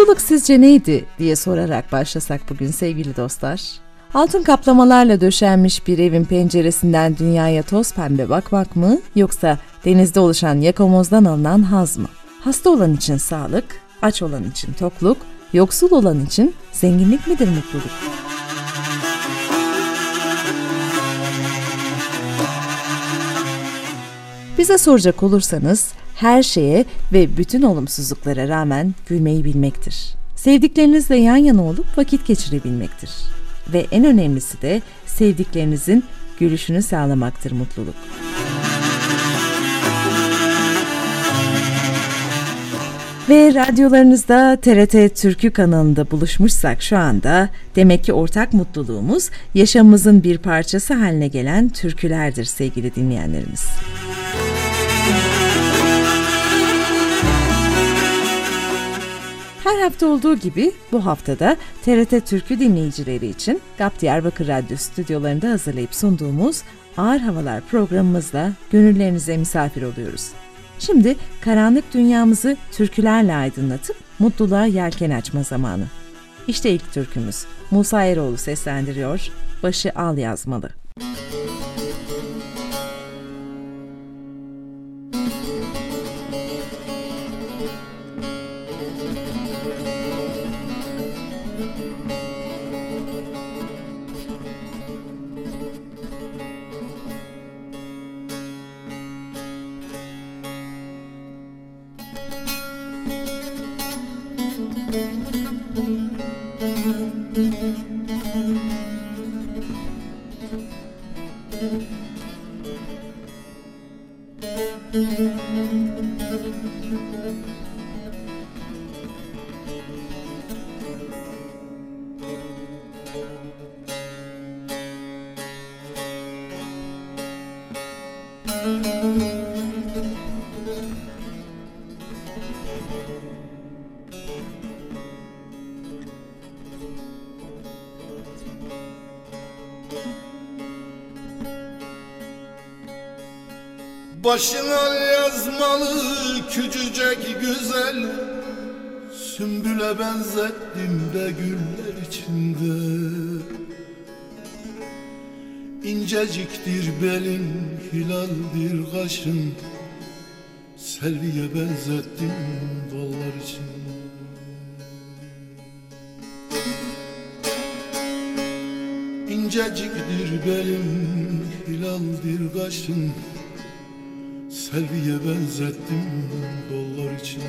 Mutluluk sizce neydi diye sorarak başlasak bugün sevgili dostlar. Altın kaplamalarla döşenmiş bir evin penceresinden dünyaya toz pembe bakmak mı yoksa denizde oluşan yakamozdan alınan haz mı? Hasta olan için sağlık, aç olan için tokluk, yoksul olan için zenginlik midir mutluluk? Bize soracak olursanız her şeye ve bütün olumsuzluklara rağmen gülmeyi bilmektir. Sevdiklerinizle yan yana olup vakit geçirebilmektir. Ve en önemlisi de sevdiklerinizin gülüşünü sağlamaktır mutluluk. Ve radyolarınızda TRT Türkü kanalında buluşmuşsak şu anda demek ki ortak mutluluğumuz yaşamımızın bir parçası haline gelen türkülerdir sevgili dinleyenlerimiz. Her hafta olduğu gibi bu haftada TRT Türkü dinleyicileri için GAP Diyarbakır Radyo stüdyolarında hazırlayıp sunduğumuz Ağır Havalar programımızla gönüllerinize misafir oluyoruz. Şimdi karanlık dünyamızı türkülerle aydınlatıp mutluluğa yelken açma zamanı. İşte ilk türkümüz. Musa Eroğlu seslendiriyor. Başı al yazmalı. Başına yazmalı küçücek güzel Sümbüle benzettim de güller içinde İnceciktir belin, hilaldir kaşın. Selviye benzettim dallar içinde İnceciktir belin, hilaldir kaşın. Selviye benzettim dollar için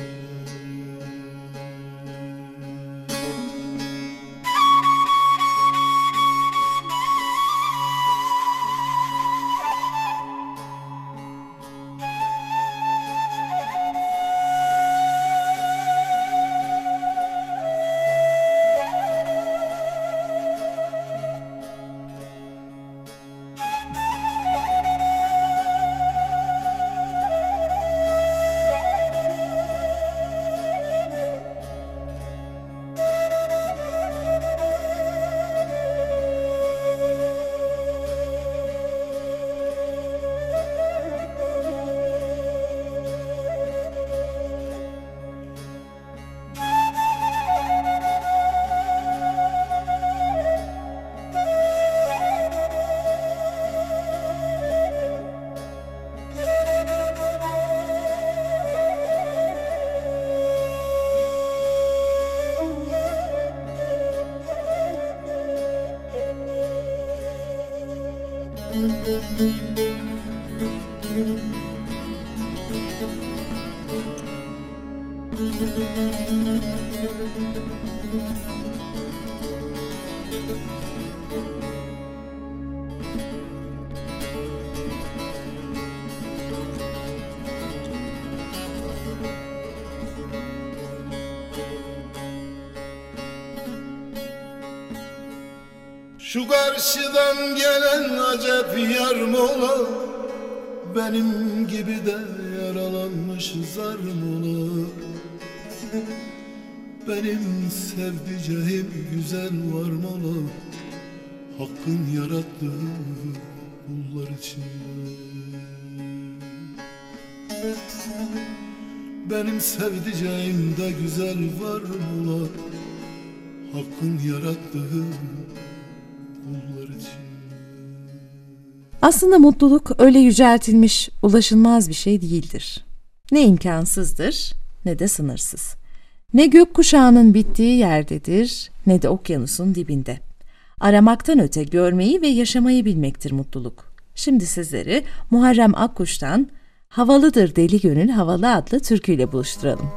Şu karşıdan gelen acep yar mola Benim gibi de yaralanmış zar mola. Benim sevdiceğim güzel var mola Hakkın yarattığı kullar içinde. Benim sevdiceğim de güzel var mola Hakkın yarattığı Aslında mutluluk öyle yüceltilmiş, ulaşılmaz bir şey değildir. Ne imkansızdır ne de sınırsız. Ne gökkuşağının bittiği yerdedir ne de okyanusun dibinde. Aramaktan öte görmeyi ve yaşamayı bilmektir mutluluk. Şimdi sizleri Muharrem Akkuş'tan Havalıdır Deli Gönül Havalı adlı türküyle buluşturalım.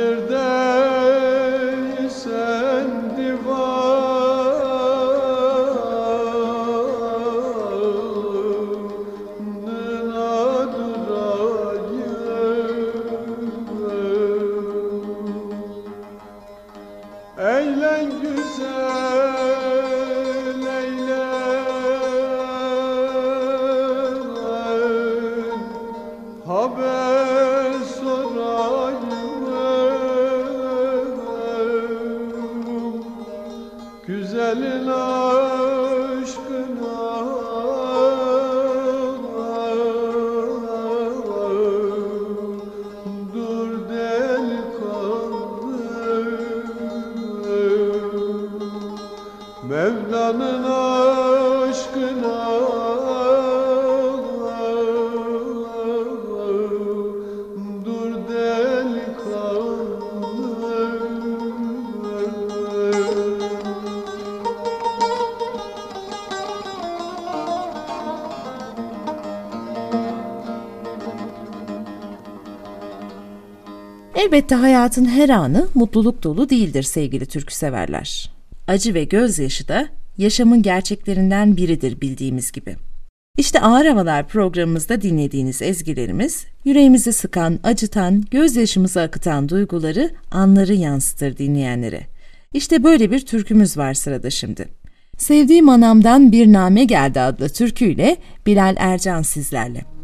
yerde Elbette hayatın her anı mutluluk dolu değildir sevgili türkü severler. Acı ve gözyaşı da yaşamın gerçeklerinden biridir bildiğimiz gibi. İşte Ağır Havalar programımızda dinlediğiniz ezgilerimiz, yüreğimizi sıkan, acıtan, gözyaşımızı akıtan duyguları, anları yansıtır dinleyenlere. İşte böyle bir türkümüz var sırada şimdi. Sevdiğim anamdan bir name geldi adlı türküyle Bilal Ercan sizlerle.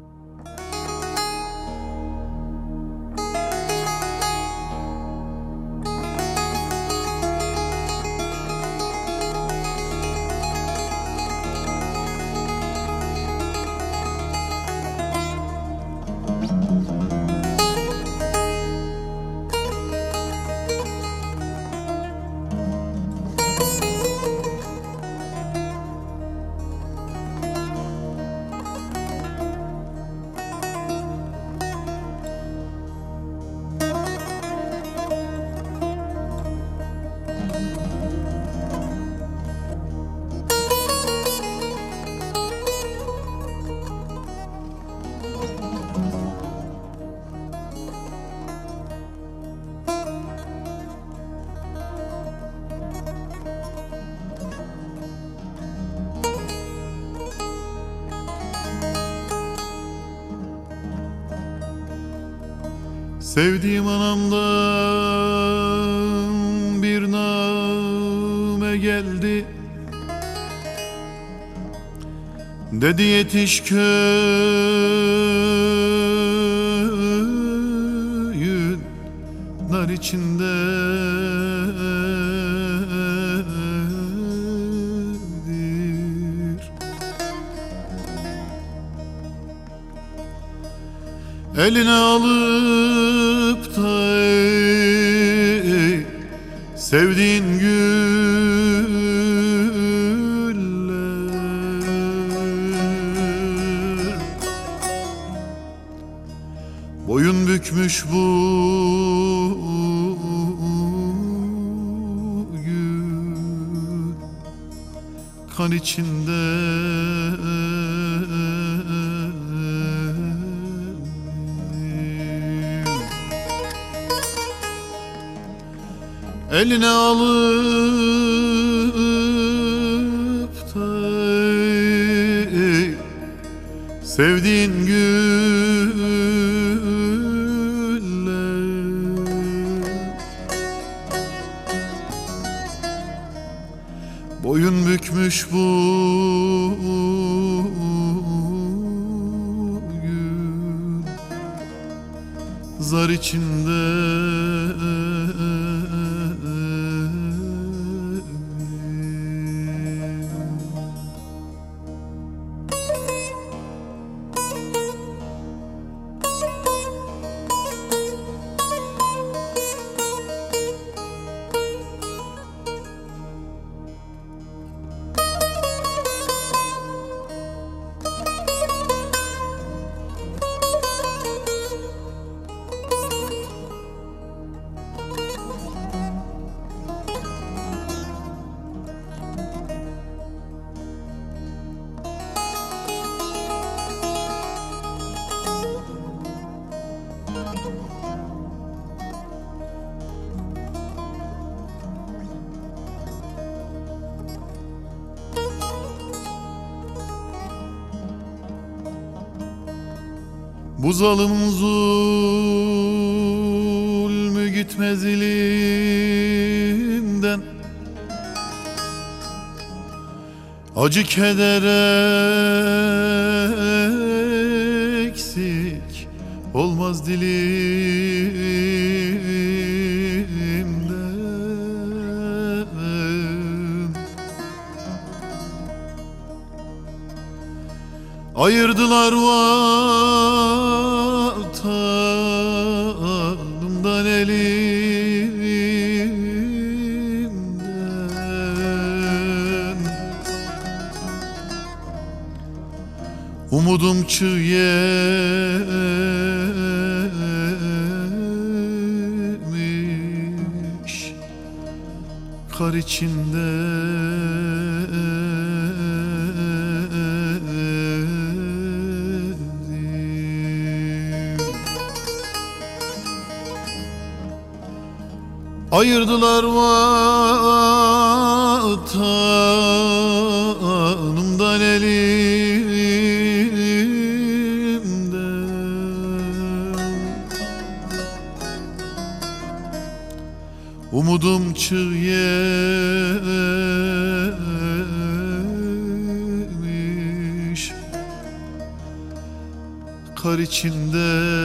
Sevdiğim anamdan bir name geldi. Dedi yetiş köyün nar içinde Eline alıp da sevdiğin güller Eline alıp da sevdiğin güller Bu zalımın zulmü gitmez ilimden Acı keder eksik olmaz dilimden Ayırdılar vatanımdan elimden. Umudum çığ yemiş Kar içinde Ayırdılar vatanımdan elimden. Umudum çığ yemiş Kar içinde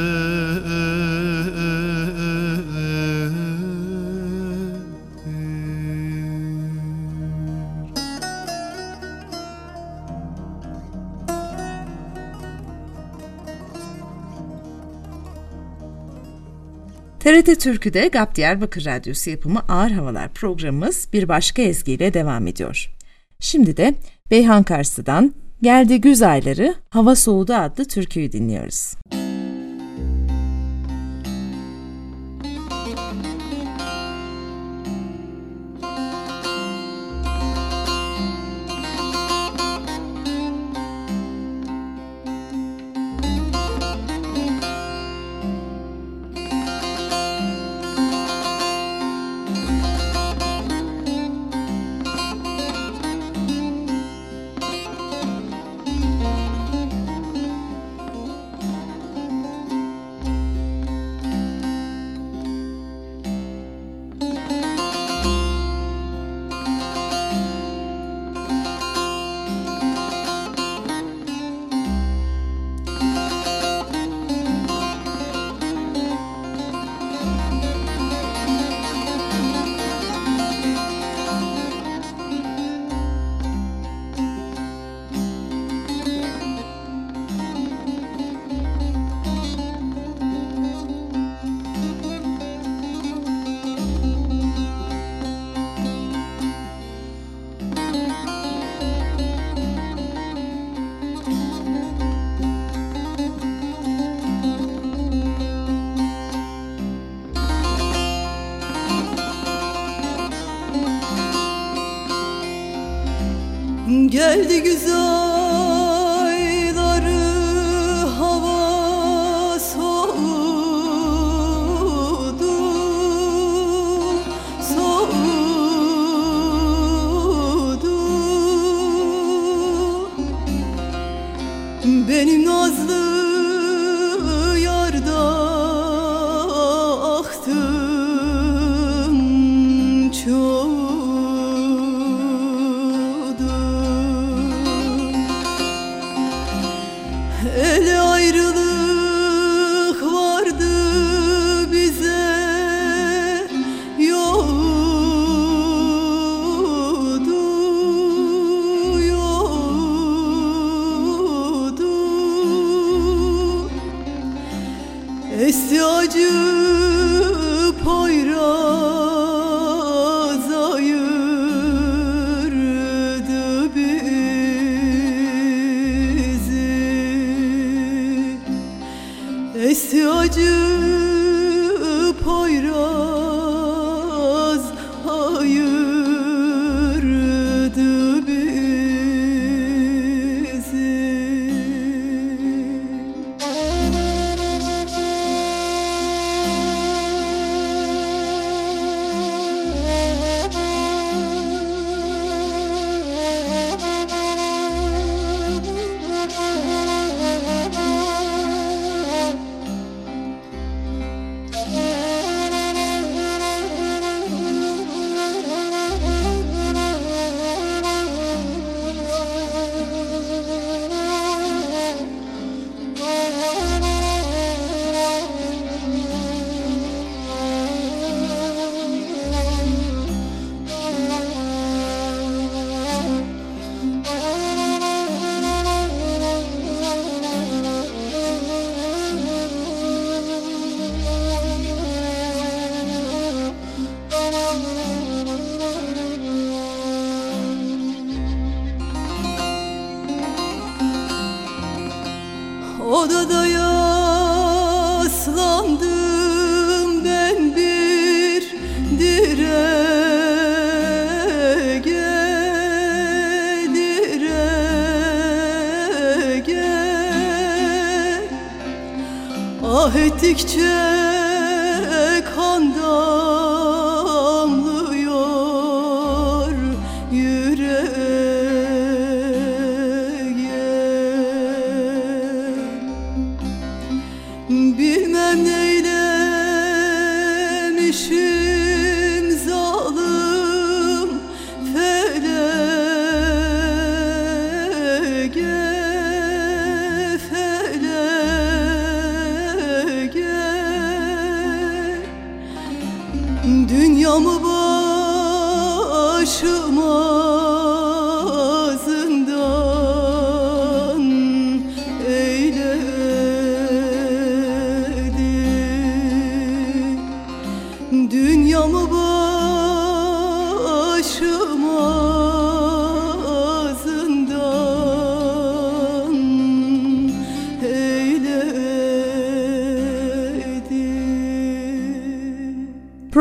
TRT Türkü'de GAP Diyarbakır Radyosu yapımı Ağır Havalar programımız bir başka ezgiyle devam ediyor. Şimdi de Beyhan Karsı'dan Geldi Güz Ayları Hava Soğudu adlı türküyü dinliyoruz. Geldi Ah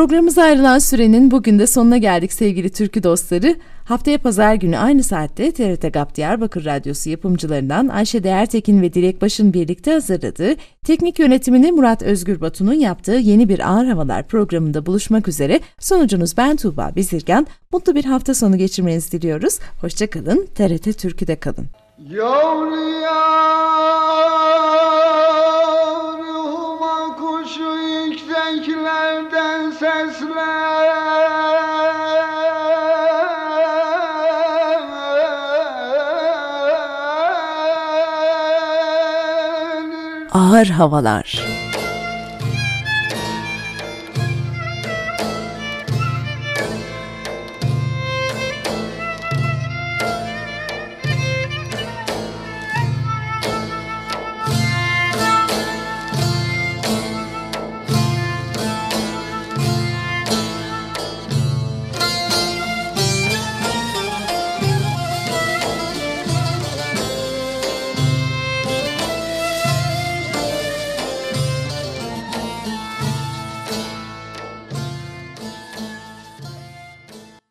Programımıza ayrılan sürenin bugün de sonuna geldik sevgili türkü dostları. Haftaya pazar günü aynı saatte TRT GAP Diyarbakır Radyosu yapımcılarından Ayşe Değertekin ve Dilek Baş'ın birlikte hazırladığı, teknik yönetimini Murat Özgür Batu'nun yaptığı yeni bir Ağır Havalar programında buluşmak üzere sonucunuz ben Tuğba Bizirgan. Mutlu bir hafta sonu geçirmenizi diliyoruz. Hoşçakalın, TRT Türkü'de kalın. Yavru yavruma Ağır Havalar